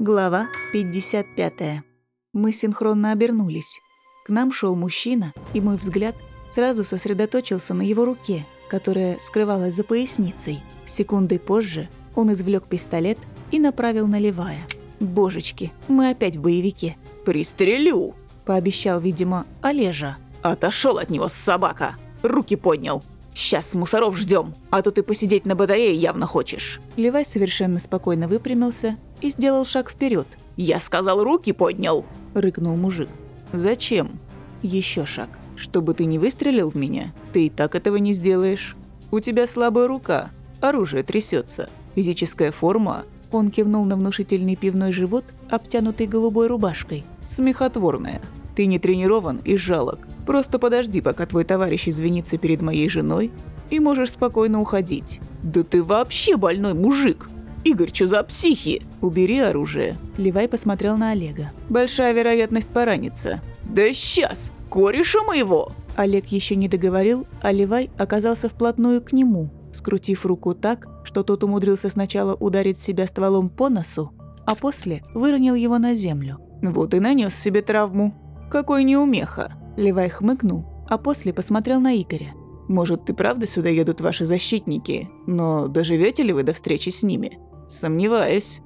Глава 55. Мы синхронно обернулись. К нам шел мужчина, и мой взгляд сразу сосредоточился на его руке, которая скрывалась за поясницей. Секундой позже он извлек пистолет и направил на Левая. «Божечки, мы опять в боевике!» «Пристрелю!» – пообещал, видимо, Олежа. Отошел от него собака! Руки поднял! Сейчас мусоров ждем, а то ты посидеть на батарее явно хочешь!» Левай совершенно спокойно выпрямился и сделал шаг вперед. «Я сказал, руки поднял!» – рыкнул мужик. «Зачем?» Еще шаг. «Чтобы ты не выстрелил в меня, ты и так этого не сделаешь. У тебя слабая рука, оружие трясется, физическая форма...» Он кивнул на внушительный пивной живот, обтянутый голубой рубашкой. «Смехотворная. Ты не тренирован и жалок. Просто подожди, пока твой товарищ извинится перед моей женой, и можешь спокойно уходить». «Да ты вообще больной мужик! Игорь, что за психи?» «Убери оружие». Левай посмотрел на Олега. «Большая вероятность пораниться». «Да сейчас! Кореша моего!» Олег еще не договорил, а Левай оказался вплотную к нему, скрутив руку так, что тот умудрился сначала ударить себя стволом по носу, а после выронил его на землю. «Вот и нанес себе травму. Какой неумеха!» Левай хмыкнул, а после посмотрел на Игоря. «Может, и правда сюда едут ваши защитники, но доживете ли вы до встречи с ними? Сомневаюсь».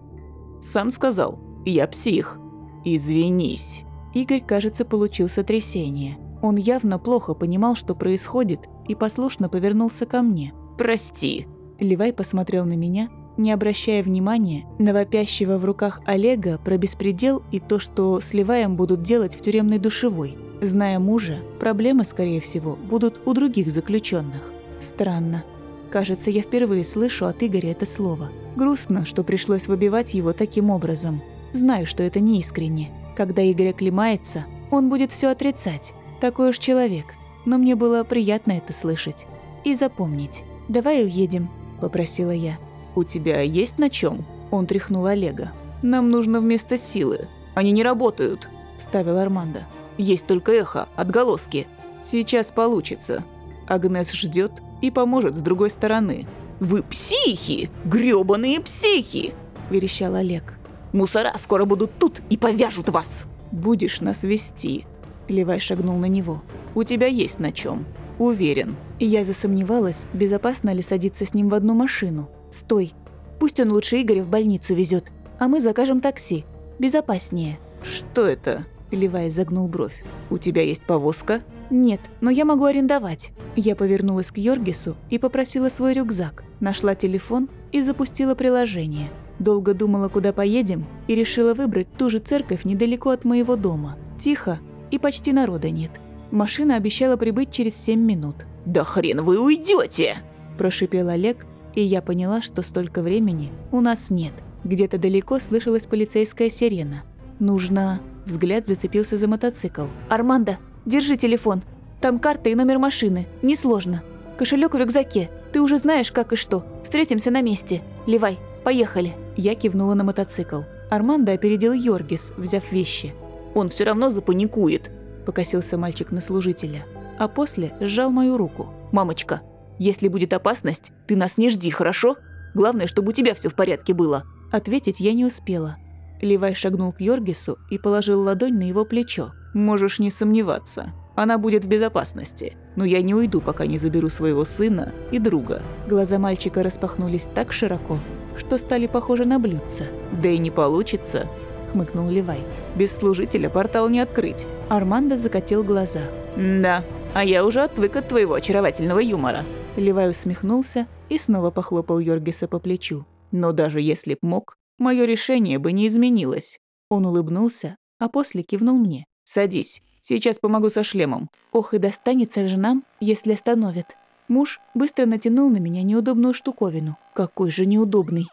Сам сказал, я псих. Извинись. Игорь, кажется, получил сотрясение. Он явно плохо понимал, что происходит, и послушно повернулся ко мне. «Прости». Левай посмотрел на меня, не обращая внимания на вопящего в руках Олега про беспредел и то, что с Леваем будут делать в тюремной душевой. Зная мужа, проблемы, скорее всего, будут у других заключенных. Странно. Кажется, я впервые слышу от Игоря это слово. Грустно, что пришлось выбивать его таким образом. Знаю, что это не искренне. Когда Игорь оклемается, он будет все отрицать. Такой уж человек. Но мне было приятно это слышать. И запомнить. «Давай уедем», – попросила я. «У тебя есть на чем? Он тряхнул Олега. «Нам нужно вместо силы. Они не работают», – вставил Армандо. Есть только эхо, отголоски. Сейчас получится. Агнес ждет и поможет с другой стороны. «Вы психи! грёбаные психи!» – верещал Олег. «Мусора скоро будут тут и повяжут вас!» «Будешь нас вести!» Левай шагнул на него. «У тебя есть на чем. Уверен». Я засомневалась, безопасно ли садиться с ним в одну машину. «Стой! Пусть он лучше Игоря в больницу везет, а мы закажем такси. Безопаснее». «Что это?» Левай загнул бровь. «У тебя есть повозка?» «Нет, но я могу арендовать». Я повернулась к Йоргису и попросила свой рюкзак, нашла телефон и запустила приложение. Долго думала, куда поедем, и решила выбрать ту же церковь недалеко от моего дома. Тихо, и почти народа нет. Машина обещала прибыть через 7 минут. «Да хрен вы уйдете! Прошипел Олег, и я поняла, что столько времени у нас нет. Где-то далеко слышалась полицейская сирена. Нужно... Взгляд зацепился за мотоцикл. «Армандо, держи телефон. Там карта и номер машины. Несложно. Кошелек в рюкзаке. Ты уже знаешь, как и что. Встретимся на месте. Левай, поехали». Я кивнула на мотоцикл. Армандо опередил Йоргис, взяв вещи. «Он все равно запаникует», – покосился мальчик на служителя. А после сжал мою руку. «Мамочка, если будет опасность, ты нас не жди, хорошо? Главное, чтобы у тебя все в порядке было». Ответить я не успела. Левай шагнул к Йоргису и положил ладонь на его плечо. «Можешь не сомневаться. Она будет в безопасности. Но я не уйду, пока не заберу своего сына и друга». Глаза мальчика распахнулись так широко, что стали похожи на блюдца. «Да и не получится», — хмыкнул Левай. «Без служителя портал не открыть». Армандо закатил глаза. «Да, а я уже отвык от твоего очаровательного юмора». Левай усмехнулся и снова похлопал Йоргиса по плечу. «Но даже если б мог, мое решение бы не изменилось». Он улыбнулся, а после кивнул мне. «Садись, сейчас помогу со шлемом». Ох, и достанется же нам, если остановят. Муж быстро натянул на меня неудобную штуковину. Какой же неудобный.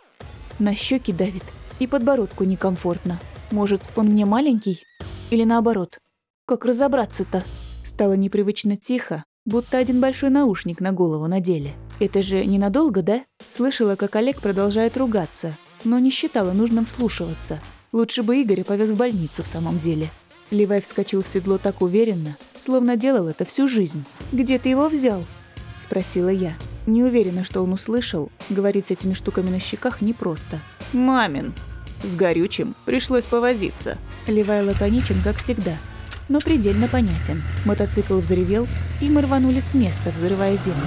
На щеки давит, и подбородку некомфортно. Может, он мне маленький? Или наоборот? Как разобраться-то? Стало непривычно тихо, будто один большой наушник на голову надели. Это же ненадолго, да? Слышала, как Олег продолжает ругаться, но не считала нужным вслушиваться. Лучше бы Игоря повез в больницу в самом деле. Левай вскочил в седло так уверенно, словно делал это всю жизнь. «Где ты его взял?» – спросила я. Не уверена, что он услышал. Говорить с этими штуками на щеках непросто. «Мамин!» С горючим пришлось повозиться. Левай лаконичен, как всегда, но предельно понятен. Мотоцикл взревел, и мы рванули с места, взрывая землю.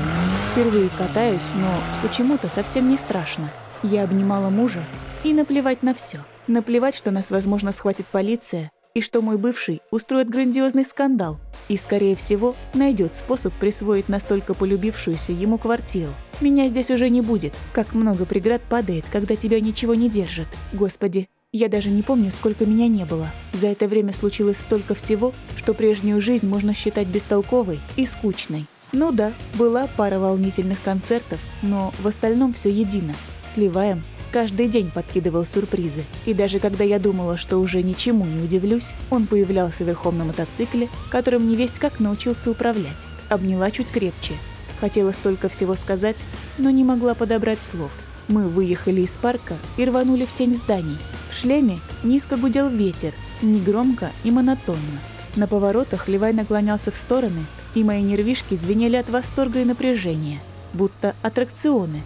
Впервые катаюсь, но почему-то совсем не страшно. Я обнимала мужа, и наплевать на все. Наплевать, что нас, возможно, схватит полиция, и что мой бывший устроит грандиозный скандал и, скорее всего, найдет способ присвоить настолько полюбившуюся ему квартиру. Меня здесь уже не будет. Как много преград падает, когда тебя ничего не держит. Господи, я даже не помню, сколько меня не было. За это время случилось столько всего, что прежнюю жизнь можно считать бестолковой и скучной. Ну да, была пара волнительных концертов, но в остальном все едино. Сливаем. Каждый день подкидывал сюрпризы. И даже когда я думала, что уже ничему не удивлюсь, он появлялся верхом на мотоцикле, которым невесть как научился управлять. Обняла чуть крепче. Хотела столько всего сказать, но не могла подобрать слов. Мы выехали из парка и рванули в тень зданий, в шлеме низко гудел ветер, негромко и монотонно. На поворотах Левай наклонялся в стороны, и мои нервишки звенели от восторга и напряжения, будто аттракционы.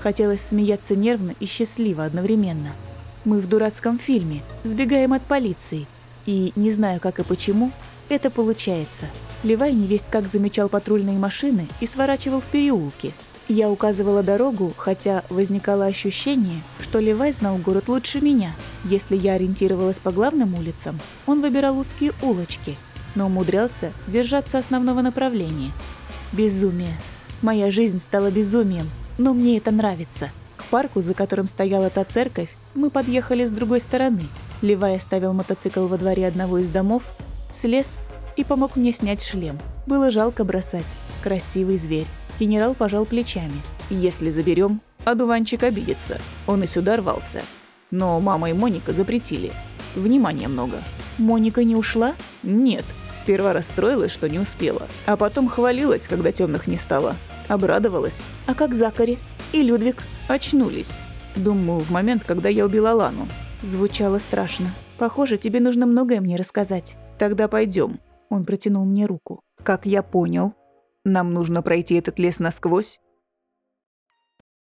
Хотелось смеяться нервно и счастливо одновременно. Мы в дурацком фильме, сбегаем от полиции. И, не знаю как и почему, это получается. Левай невесть как замечал патрульные машины и сворачивал в переулки – я указывала дорогу, хотя возникало ощущение, что Левай знал город лучше меня. Если я ориентировалась по главным улицам, он выбирал узкие улочки, но умудрялся держаться основного направления. Безумие. Моя жизнь стала безумием, но мне это нравится. К парку, за которым стояла та церковь, мы подъехали с другой стороны. Левай оставил мотоцикл во дворе одного из домов, слез и помог мне снять шлем. Было жалко бросать. Красивый зверь. Генерал пожал плечами. «Если заберем, одуванчик обидится. Он и сюда рвался. Но мама и Моника запретили. Внимания много». «Моника не ушла?» «Нет. Сперва расстроилась, что не успела. А потом хвалилась, когда темных не стало. Обрадовалась. А как Закари? И Людвиг?» «Очнулись. Думаю, в момент, когда я убила Лану». Звучало страшно. «Похоже, тебе нужно многое мне рассказать». «Тогда пойдем. Он протянул мне руку. «Как я понял, нам нужно пройти этот лес насквозь